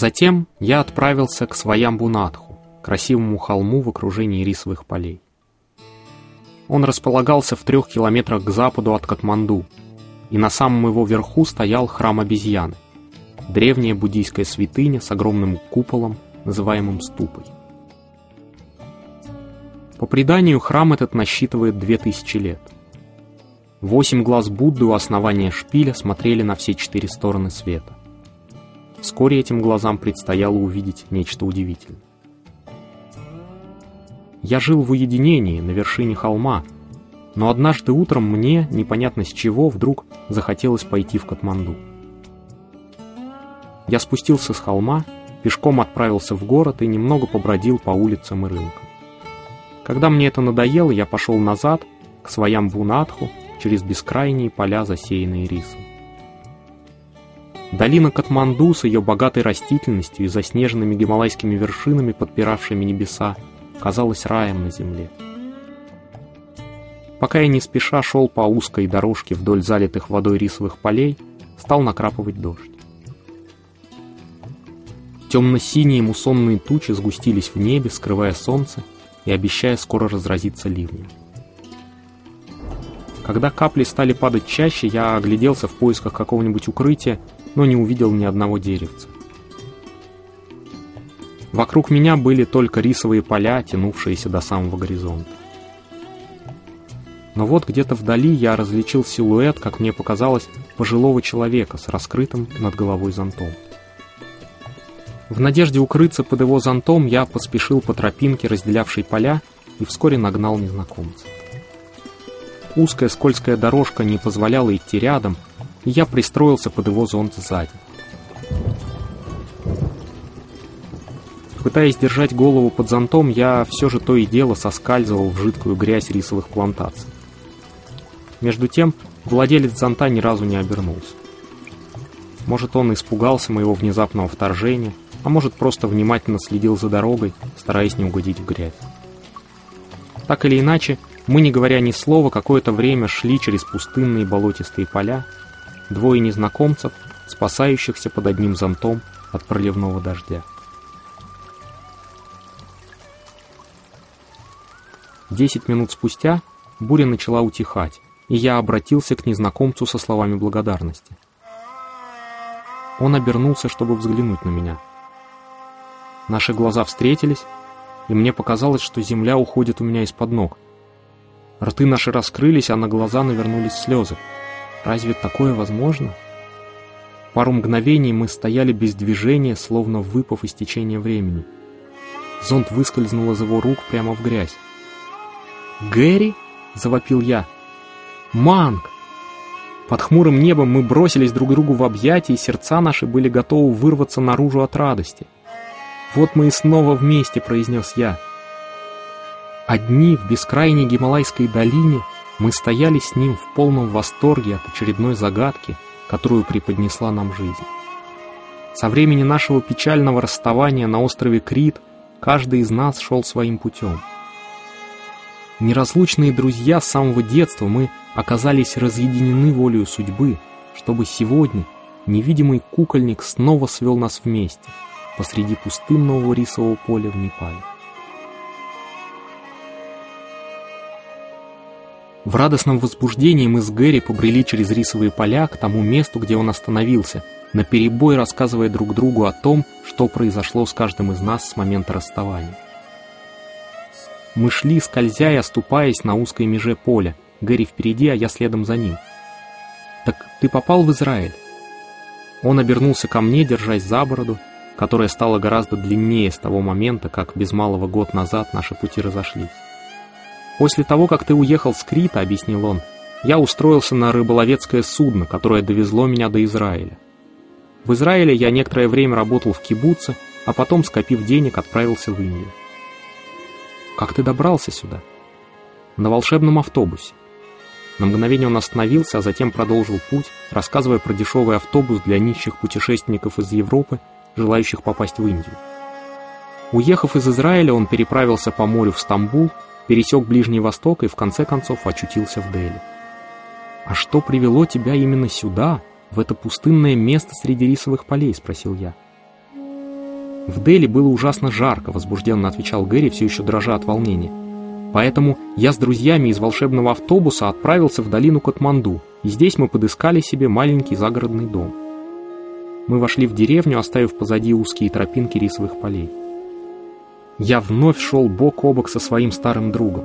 Затем я отправился к Своямбунатху, красивому холму в окружении рисовых полей. Он располагался в трех километрах к западу от Катманду, и на самом его верху стоял храм обезьяны, древняя буддийская святыня с огромным куполом, называемым ступой. По преданию, храм этот насчитывает две тысячи лет. Восемь глаз Будды у основания шпиля смотрели на все четыре стороны света. Вскоре этим глазам предстояло увидеть нечто удивительное. Я жил в уединении на вершине холма, но однажды утром мне, непонятно с чего, вдруг захотелось пойти в Катманду. Я спустился с холма, пешком отправился в город и немного побродил по улицам и рынкам. Когда мне это надоело, я пошел назад, к своям Бунатху, через бескрайние поля, засеянные рисом. Долина Катманду с ее богатой растительностью и заснеженными гималайскими вершинами, подпиравшими небеса, казалась раем на земле. Пока я не спеша шел по узкой дорожке вдоль залитых водой рисовых полей, стал накрапывать дождь. Темно-синие муссонные тучи сгустились в небе, скрывая солнце и обещая скоро разразиться ливнем. Когда капли стали падать чаще, я огляделся в поисках какого-нибудь укрытия но не увидел ни одного деревца. Вокруг меня были только рисовые поля, тянувшиеся до самого горизонта. Но вот где-то вдали я различил силуэт, как мне показалось, пожилого человека с раскрытым над головой зонтом. В надежде укрыться под его зонтом я поспешил по тропинке, разделявшей поля, и вскоре нагнал незнакомца. Узкая скользкая дорожка не позволяла идти рядом, и я пристроился под его зонт сзади. Пытаясь держать голову под зонтом, я все же то и дело соскальзывал в жидкую грязь рисовых плантаций. Между тем, владелец зонта ни разу не обернулся. Может, он испугался моего внезапного вторжения, а может, просто внимательно следил за дорогой, стараясь не угодить в грязь. Так или иначе, мы, не говоря ни слова, какое-то время шли через пустынные болотистые поля, двое незнакомцев, спасающихся под одним зонтом от проливного дождя. Десять минут спустя буря начала утихать, и я обратился к незнакомцу со словами благодарности. Он обернулся, чтобы взглянуть на меня. Наши глаза встретились, и мне показалось, что земля уходит у меня из-под ног. Рты наши раскрылись, а на глаза навернулись слезы. Разве такое возможно? Пару мгновений мы стояли без движения, словно выпав из течения времени. Зонт выскользнул из его рук прямо в грязь. «Гэри?» — завопил я. «Манг!» Под хмурым небом мы бросились друг другу в объятия, и сердца наши были готовы вырваться наружу от радости. «Вот мы и снова вместе», — произнес я. Одни в бескрайней Гималайской долине — мы стояли с ним в полном восторге от очередной загадки, которую преподнесла нам жизнь. Со времени нашего печального расставания на острове Крит каждый из нас шел своим путем. Неразлучные друзья с самого детства мы оказались разъединены волею судьбы, чтобы сегодня невидимый кукольник снова свел нас вместе посреди пустынного рисового поля в Непале. В радостном возбуждении мы с Гэри побрели через рисовые поля к тому месту, где он остановился, наперебой рассказывая друг другу о том, что произошло с каждым из нас с момента расставания. Мы шли, скользя и оступаясь на узкой меже поля, Гэри впереди, а я следом за ним. «Так ты попал в Израиль?» Он обернулся ко мне, держась за бороду, которая стала гораздо длиннее с того момента, как без малого год назад наши пути разошлись. «После того, как ты уехал с Крита, — объяснил он, — я устроился на рыболовецкое судно, которое довезло меня до Израиля. В Израиле я некоторое время работал в кибуце, а потом, скопив денег, отправился в Индию. Как ты добрался сюда? На волшебном автобусе. На мгновение он остановился, а затем продолжил путь, рассказывая про дешевый автобус для нищих путешественников из Европы, желающих попасть в Индию. Уехав из Израиля, он переправился по морю в Стамбул, пересек Ближний Восток и в конце концов очутился в Дели. «А что привело тебя именно сюда, в это пустынное место среди рисовых полей?» — спросил я. «В Дели было ужасно жарко», — возбужденно отвечал Гэри, все еще дрожа от волнения. «Поэтому я с друзьями из волшебного автобуса отправился в долину Катманду, и здесь мы подыскали себе маленький загородный дом. Мы вошли в деревню, оставив позади узкие тропинки рисовых полей. Я вновь шел бок о бок со своим старым другом.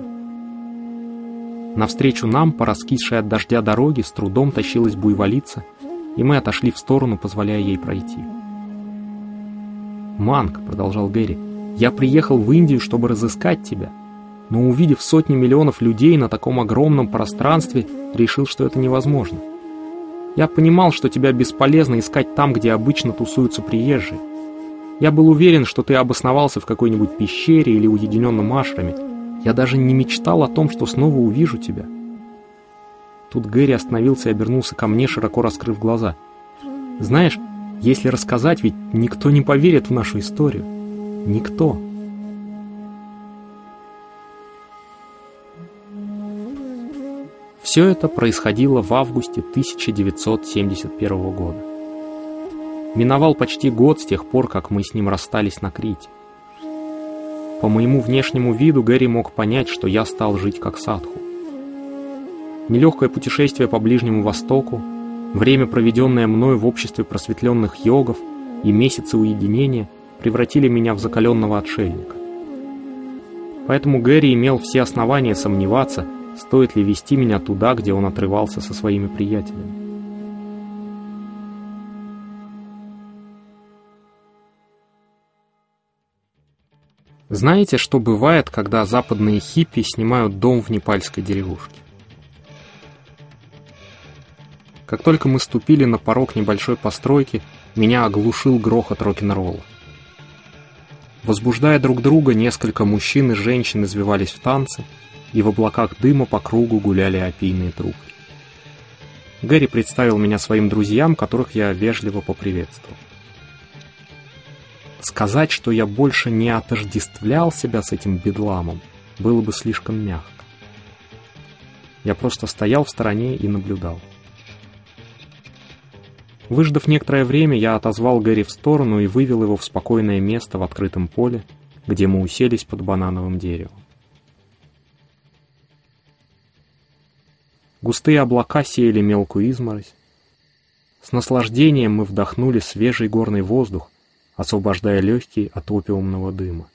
Навстречу нам, по раскисшей от дождя дороге, с трудом тащилась буйволица, и мы отошли в сторону, позволяя ей пройти. «Манк», — продолжал Гэри, — «я приехал в Индию, чтобы разыскать тебя, но увидев сотни миллионов людей на таком огромном пространстве, решил, что это невозможно. Я понимал, что тебя бесполезно искать там, где обычно тусуются приезжие. Я был уверен, что ты обосновался в какой-нибудь пещере или уединенном ашраме. Я даже не мечтал о том, что снова увижу тебя». Тут Гэри остановился и обернулся ко мне, широко раскрыв глаза. «Знаешь, если рассказать, ведь никто не поверит в нашу историю. Никто. Все это происходило в августе 1971 года. Миновал почти год с тех пор, как мы с ним расстались на Крите. По моему внешнему виду Гэри мог понять, что я стал жить как садху. Нелегкое путешествие по Ближнему Востоку, Время, проведенное мной в обществе просветленных йогов и месяцы уединения превратили меня в закаленного отшельника. Поэтому Гэри имел все основания сомневаться, стоит ли вести меня туда, где он отрывался со своими приятелями. Знаете, что бывает, когда западные хиппи снимают дом в непальской деревушке? Как только мы ступили на порог небольшой постройки, меня оглушил грохот рок-н-ролла. Возбуждая друг друга, несколько мужчин и женщин извивались в танце, и в облаках дыма по кругу гуляли опийные трубки. Гэри представил меня своим друзьям, которых я вежливо поприветствовал. Сказать, что я больше не отождествлял себя с этим бедламом, было бы слишком мягко. Я просто стоял в стороне и наблюдал. Выждав некоторое время, я отозвал Гэри в сторону и вывел его в спокойное место в открытом поле, где мы уселись под банановым деревом. Густые облака сеяли мелкую изморозь. С наслаждением мы вдохнули свежий горный воздух, освобождая легкие от опиумного дыма.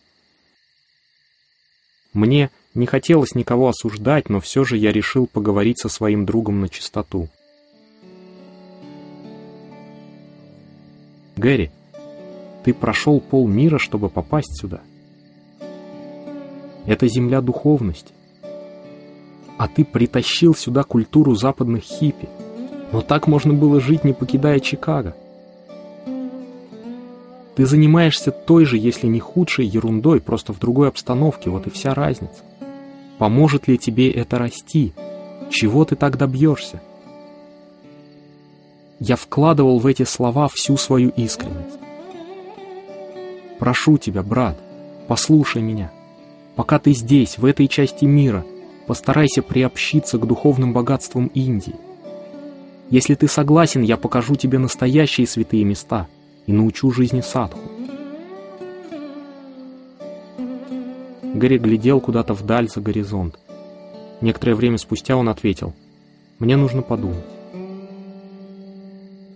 Мне не хотелось никого осуждать, но все же я решил поговорить со своим другом на чистоту. Гэри, ты прошел полмира, чтобы попасть сюда. Это земля духовности. А ты притащил сюда культуру западных хиппи. Но так можно было жить, не покидая Чикаго. Ты занимаешься той же, если не худшей ерундой, просто в другой обстановке, вот и вся разница. Поможет ли тебе это расти? Чего ты так добьешься? Я вкладывал в эти слова всю свою искренность. Прошу тебя, брат, послушай меня. Пока ты здесь, в этой части мира, постарайся приобщиться к духовным богатствам Индии. Если ты согласен, я покажу тебе настоящие святые места и научу жизни садху. Гарри глядел куда-то вдаль за горизонт. Некоторое время спустя он ответил, «Мне нужно подумать».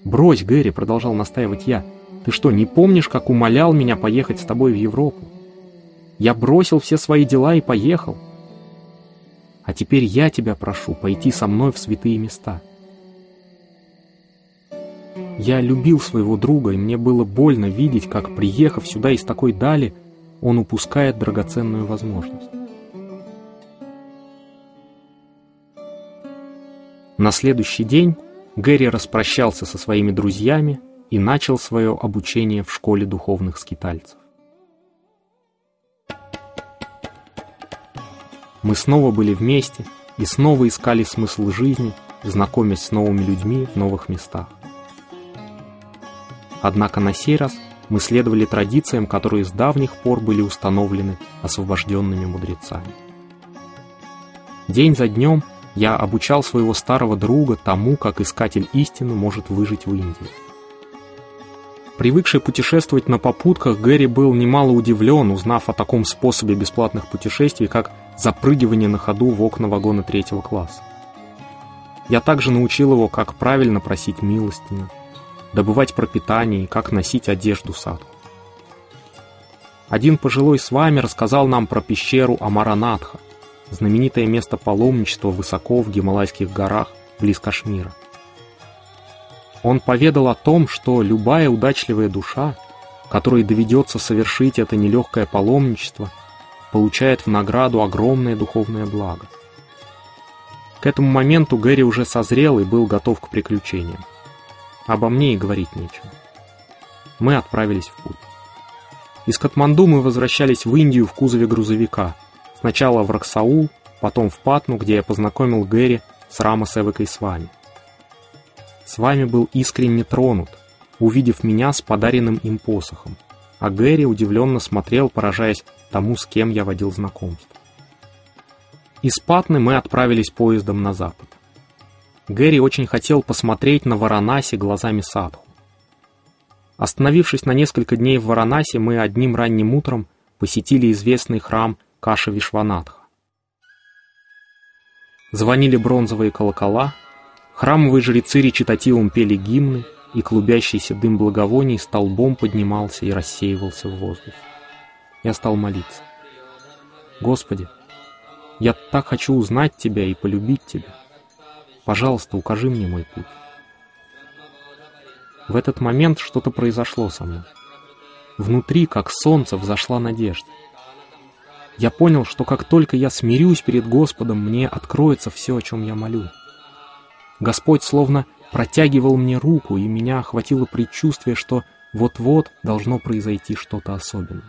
«Брось, Гэри», — продолжал настаивать я. «Ты что, не помнишь, как умолял меня поехать с тобой в Европу? Я бросил все свои дела и поехал. А теперь я тебя прошу пойти со мной в святые места». Я любил своего друга, и мне было больно видеть, как, приехав сюда из такой дали, он упускает драгоценную возможность. На следующий день Гэри распрощался со своими друзьями и начал свое обучение в школе духовных скитальцев. Мы снова были вместе и снова искали смысл жизни, знакомясь с новыми людьми в новых местах. Однако на сей раз мы следовали традициям, которые с давних пор были установлены освобожденными мудрецами. День за днем я обучал своего старого друга тому, как искатель истины может выжить в Индии. Привыкший путешествовать на попутках, Гэри был немало удивлен, узнав о таком способе бесплатных путешествий, как запрыгивание на ходу в окна вагона третьего класса. Я также научил его, как правильно просить милостыню, добывать пропитание и как носить одежду садху. Один пожилой с вами рассказал нам про пещеру Амаранатха, знаменитое место паломничества высоко в Гималайских горах, близ Кашмира. Он поведал о том, что любая удачливая душа, которой доведется совершить это нелегкое паломничество, получает в награду огромное духовное благо. К этому моменту Гэри уже созрел и был готов к приключениям. Обо мне и говорить нечего. Мы отправились в путь. Из Катманду мы возвращались в Индию в кузове грузовика. Сначала в Раксаул, потом в Патну, где я познакомил Гэри с Рама Севекой с вами. С вами был искренне тронут, увидев меня с подаренным им посохом, а Гэри удивленно смотрел, поражаясь тому, с кем я водил знакомство. Из Патны мы отправились поездом на запад. Гэри очень хотел посмотреть на Варанаси глазами Садху. Остановившись на несколько дней в Варанаси, мы одним ранним утром посетили известный храм Каша Вишванатха. Звонили бронзовые колокола, храмовые жрецы речитативом пели гимны, и клубящийся дым благовоний столбом поднимался и рассеивался в воздухе. Я стал молиться. «Господи, я так хочу узнать Тебя и полюбить Тебя. Пожалуйста, укажи мне мой путь». В этот момент что-то произошло со мной. Внутри, как солнце, взошла надежда. Я понял, что как только я смирюсь перед Господом, мне откроется все, о чем я молю. Господь словно протягивал мне руку, и меня охватило предчувствие, что вот-вот должно произойти что-то особенное.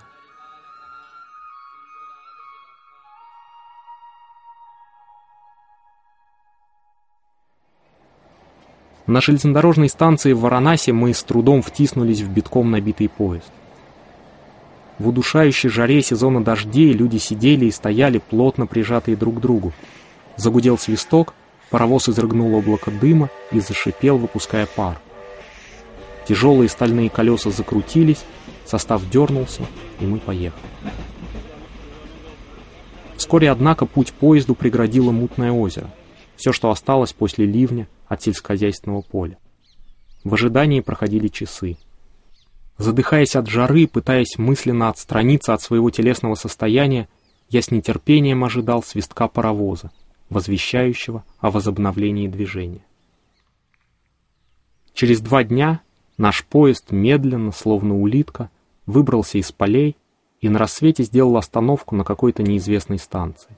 На железнодорожной станции в Варанасе мы с трудом втиснулись в битком набитый поезд. В удушающей жаре сезона дождей люди сидели и стояли, плотно прижатые друг к другу. Загудел свисток, паровоз изрыгнул облако дыма и зашипел, выпуская пар. Тяжелые стальные колеса закрутились, состав дернулся, и мы поехали. Вскоре, однако, путь поезду преградило мутное озеро. Все, что осталось после ливня, от сельскохозяйственного поля. В ожидании проходили часы. Задыхаясь от жары, пытаясь мысленно отстраниться от своего телесного состояния, я с нетерпением ожидал свистка паровоза, возвещающего о возобновлении движения. Через два дня наш поезд медленно, словно улитка, выбрался из полей и на рассвете сделал остановку на какой-то неизвестной станции.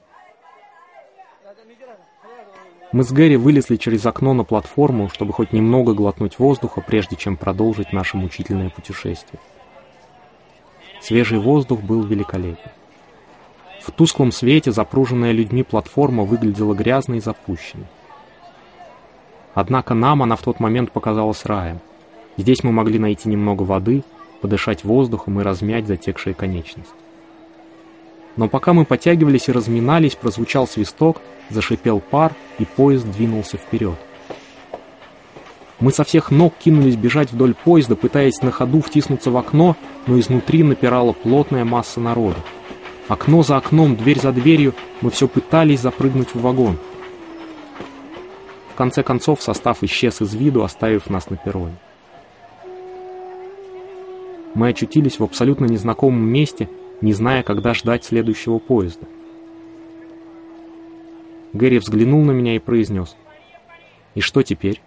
Мы с Гэри вылезли через окно на платформу, чтобы хоть немного глотнуть воздуха, прежде чем продолжить наше мучительное путешествие. Свежий воздух был великолепен. В тусклом свете запруженная людьми платформа выглядела грязной и запущенной. Однако нам она в тот момент показалась раем. Здесь мы могли найти немного воды, подышать воздухом и размять затекшие конечности. Но пока мы подтягивались и разминались, прозвучал свисток, зашипел пар, и поезд двинулся вперед. Мы со всех ног кинулись бежать вдоль поезда, пытаясь на ходу втиснуться в окно, но изнутри напирала плотная масса народа. Окно за окном, дверь за дверью, мы все пытались запрыгнуть в вагон. В конце концов состав исчез из виду, оставив нас на перроне. Мы очутились в абсолютно незнакомом месте, не зная, когда ждать следующего поезда. Гэри взглянул на меня и произнес. «И что теперь?»